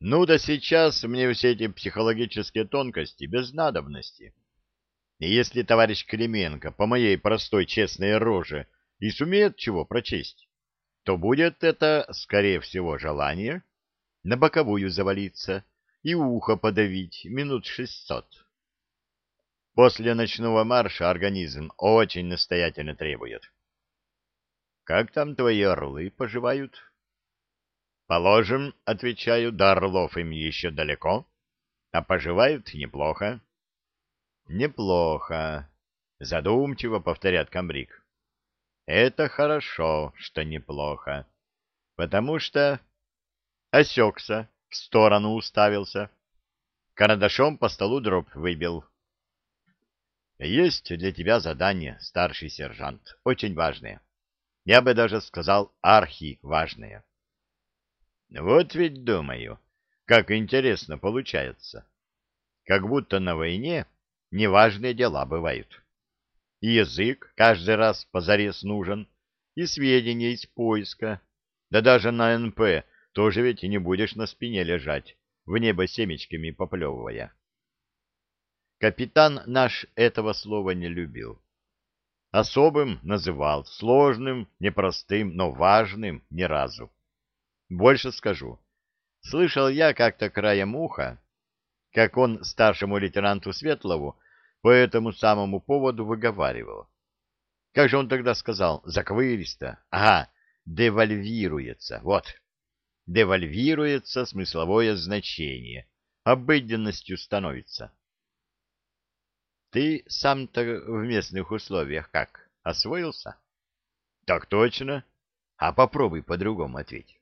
Ну да сейчас мне все эти психологические тонкости без надобности. И если товарищ Клименко по моей простой честной роже и сумеет чего прочесть, то будет это, скорее всего, желание на боковую завалиться и ухо подавить минут шестьсот. После ночного марша организм очень настоятельно требует. Как там твои орлы поживают? Положим, отвечаю, до орлов им еще далеко, а поживают неплохо. Неплохо, задумчиво повторяет комбриг. Это хорошо, что неплохо, потому что осекся, в сторону уставился, карандашом по столу дробь выбил. Есть для тебя задание, старший сержант, очень важное. Я бы даже сказал архи-важное. Вот ведь думаю, как интересно получается. Как будто на войне неважные дела бывают. И язык каждый раз позарез нужен, и сведения из поиска. Да даже на НП тоже ведь не будешь на спине лежать, в небо семечками поплевывая. Капитан наш этого слова не любил. Особым называл, сложным, непростым, но важным ни разу. Больше скажу. Слышал я как-то краем уха, как он старшему лейтенанту Светлову по этому самому поводу выговаривал. Как же он тогда сказал? Заквыристо. Ага, девальвируется. Вот. Девальвируется смысловое значение. Обыденностью становится. Ты сам-то в местных условиях как? Освоился? Так точно. А попробуй по-другому ответь.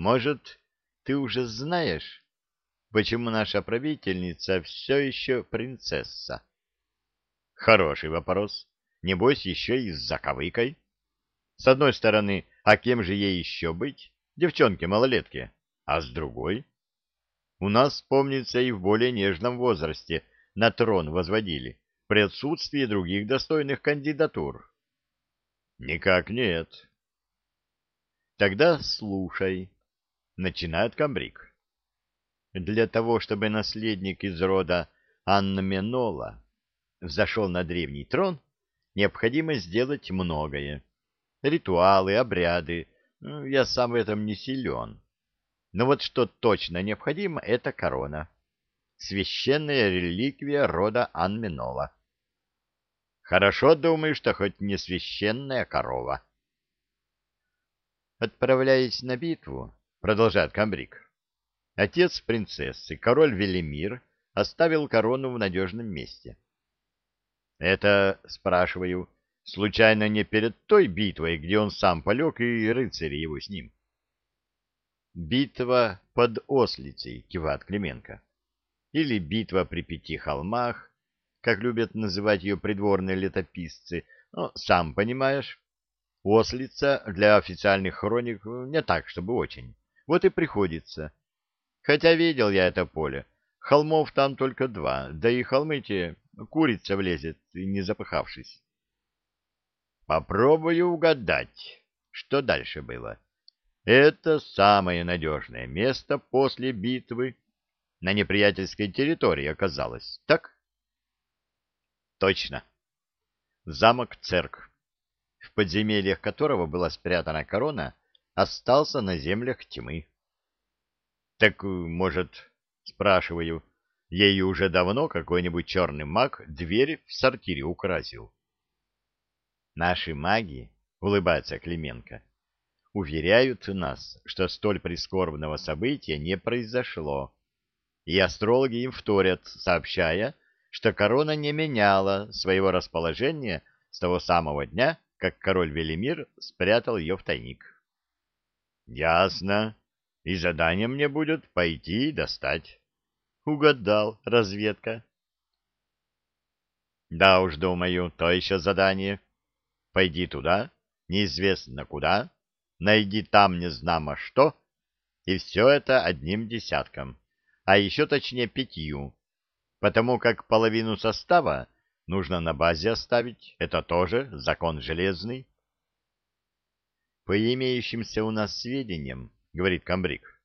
Может, ты уже знаешь, почему наша правительница все еще принцесса? Хороший вопрос. Небось, еще и с заковыкой. С одной стороны, а кем же ей еще быть? Девчонке-малолетке. А с другой? У нас, помнится, и в более нежном возрасте на трон возводили, при отсутствии других достойных кандидатур? Никак нет. Тогда слушай. Начинает комбриг. Для того, чтобы наследник из рода Анна Менола взошел на древний трон, необходимо сделать многое. Ритуалы, обряды. Ну, я сам в этом не силен. Но вот что точно необходимо, это корона священная реликвия рода Анминола. Хорошо думаю, что хоть не священная корова. Отправляясь на битву, продолжает Камбрик, отец принцессы, король Велимир, оставил корону в надежном месте. Это, спрашиваю, случайно не перед той битвой, где он сам полег и рыцари его с ним? Битва под Ослицей, кивает Клименко или битва при пяти холмах, как любят называть ее придворные летописцы, но, сам понимаешь, ослица для официальных хроник не так, чтобы очень. Вот и приходится. Хотя видел я это поле. Холмов там только два, да и холмы те курица влезет, не запыхавшись. Попробую угадать, что дальше было. Это самое надежное место после битвы на неприятельской территории оказалось, так? Точно. Замок Церк, в подземельях которого была спрятана корона, остался на землях тьмы. Так, может, спрашиваю, ей уже давно какой-нибудь черный маг дверь в сортире украсил? Наши маги, улыбается Клименко, уверяют нас, что столь прискорбного события не произошло и астрологи им вторят, сообщая, что корона не меняла своего расположения с того самого дня, как король Велимир спрятал ее в тайник. Ясно. И задание мне будет пойти и достать. Угадал, разведка. Да уж, думаю, то еще задание. Пойди туда, неизвестно куда, найди там незнамо что, и все это одним десятком а еще точнее пятью, потому как половину состава нужно на базе оставить, это тоже закон железный. По имеющимся у нас сведениям, говорит Камбрик,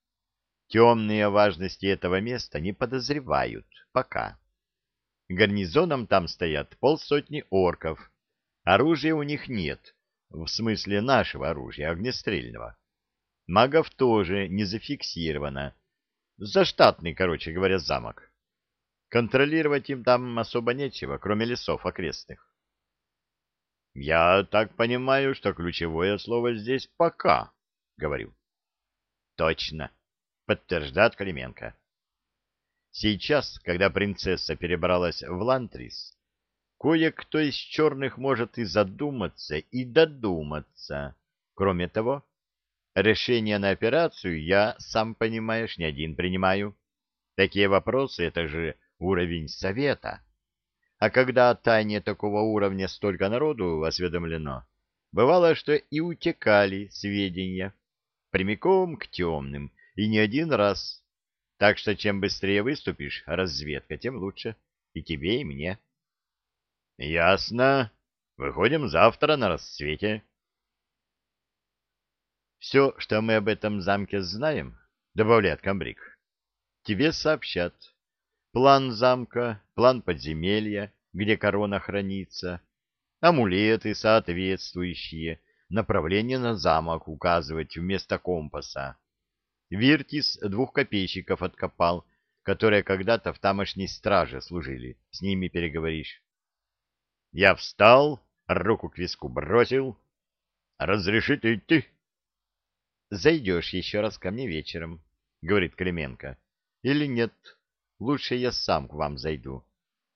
Темные важности этого места не подозревают. Пока. Гарнизоном там стоят полсотни орков. Оружия у них нет, в смысле нашего оружия, огнестрельного. Магов тоже не зафиксировано. Заштатный, короче говоря, замок. Контролировать им там особо нечего, кроме лесов окрестных. Я так понимаю, что ключевое слово здесь «пока», — говорю. Точно, подтверждает Клименко. Сейчас, когда принцесса перебралась в Лантрис, кое-кто из черных может и задуматься, и додуматься. Кроме того, решение на операцию я, сам понимаешь, не один принимаю. Такие вопросы — это же уровень совета. А когда о тайне такого уровня столько народу осведомлено, бывало, что и утекали сведения прямиком к темным, и не один раз. Так что чем быстрее выступишь, разведка, тем лучше. И тебе, и мне. — Ясно. Выходим завтра на рассвете. — Все, что мы об этом замке знаем, — добавляет комбриг, — тебе сообщат. План замка, план подземелья, где корона хранится, амулеты соответствующие, направление на замок указывать вместо компаса. Виртис двух копейщиков откопал, которые когда-то в тамошней страже служили. С ними переговоришь. Я встал, руку к виску бросил. «Разрешите идти?» «Зайдешь еще раз ко мне вечером», — говорит Клименко. «Или нет, лучше я сам к вам зайду.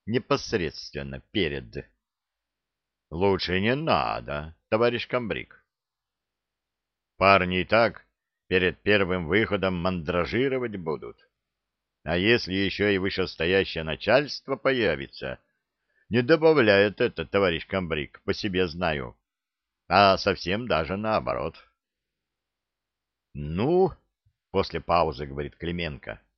Непосредственно перед». «Лучше не надо, товарищ комбриг». «Парни и так перед первым выходом мандражировать будут. А если еще и вышестоящее начальство появится, не добавляет это, товарищ комбриг, по себе знаю, а совсем даже наоборот. — Ну, — после паузы говорит Клименко, —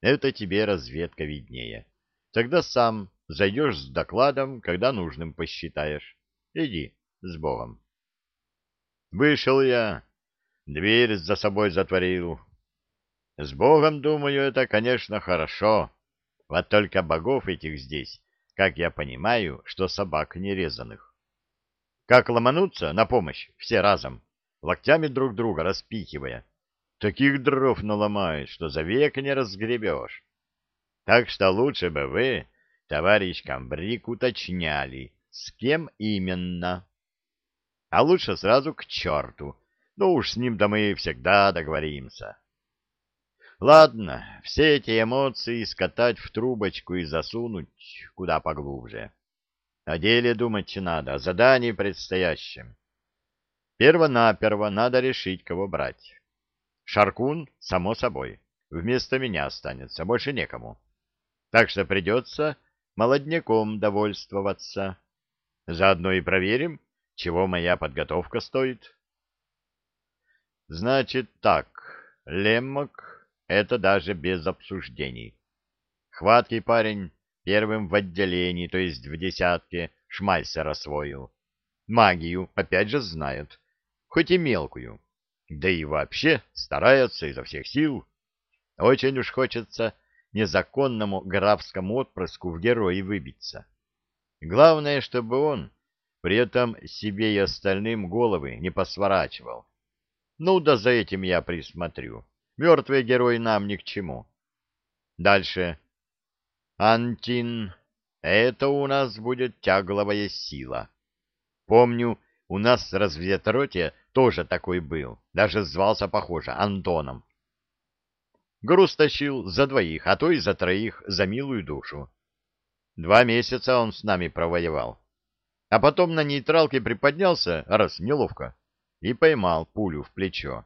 это тебе разведка виднее. Тогда сам зайдешь с докладом, когда нужным посчитаешь. Иди с Богом. Вышел я, дверь за собой затворил. С Богом, думаю, это, конечно, хорошо. Вот только богов этих здесь, как я понимаю, что собак нерезанных. Как ломануться на помощь все разом, локтями друг друга распихивая. Таких дров наломают, что за век не разгребешь. Так что лучше бы вы, товарищ Камбрик, уточняли, с кем именно. А лучше сразу к черту, ну уж с ним-то мы всегда договоримся. Ладно, все эти эмоции скатать в трубочку и засунуть куда поглубже. О деле думать надо, о задании предстоящем. Перво-наперво надо решить, кого брать. Шаркун, само собой, вместо меня останется, больше некому. Так что придется молодняком довольствоваться. Заодно и проверим, чего моя подготовка стоит. Значит так, Леммок — это даже без обсуждений. Хваткий парень первым в отделении, то есть в десятке, Шмайсер освоил. Магию, опять же, знает, хоть и мелкую. Да и вообще старается изо всех сил. Очень уж хочется незаконному графскому отпрыску в герои выбиться. Главное, чтобы он при этом себе и остальным головы не посворачивал. Ну да за этим я присмотрю. Мертвый герой нам ни к чему. Дальше. Антин. Это у нас будет тягловая сила. Помню, у нас в разведроте тоже такой был. Даже звался, похоже, Антоном. Груз тащил за двоих, а то и за троих, за милую душу. Два месяца он с нами провоевал. А потом на нейтралке приподнялся, раз неловко, и поймал пулю в плечо.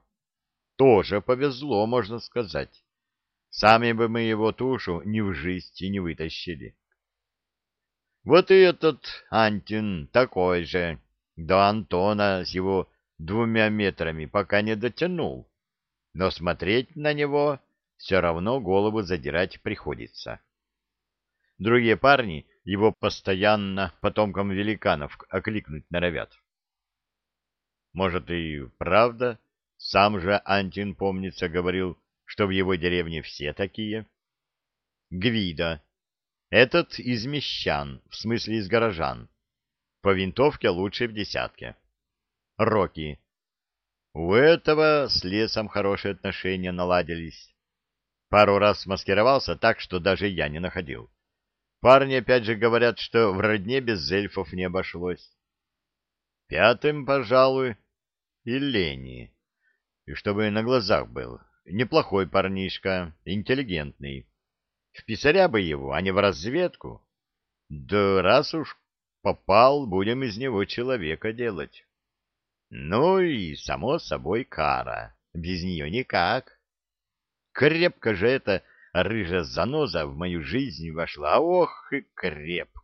Тоже повезло, можно сказать. Сами бы мы его тушу ни в жизнь не вытащили. Вот и этот Антин такой же, до Антона с его двумя метрами пока не дотянул, но смотреть на него все равно голову задирать приходится. Другие парни его постоянно потомкам великанов окликнуть норовят. Может, и правда, сам же Антин, помнится, говорил, что в его деревне все такие. Гвида. Этот из мещан, в смысле из горожан. По винтовке лучше в десятке. Рокки. У этого с лесом хорошие отношения наладились. Пару раз маскировался так, что даже я не находил. Парни опять же говорят, что в родне без эльфов не обошлось. Пятым, пожалуй, и Лени. И чтобы на глазах был. Неплохой парнишка, интеллигентный. В писаря бы его, а не в разведку. Да раз уж попал, будем из него человека делать. Ну и, само собой, кара. Без нее никак. Крепко же эта рыжая заноза в мою жизнь вошла. Ох и крепко!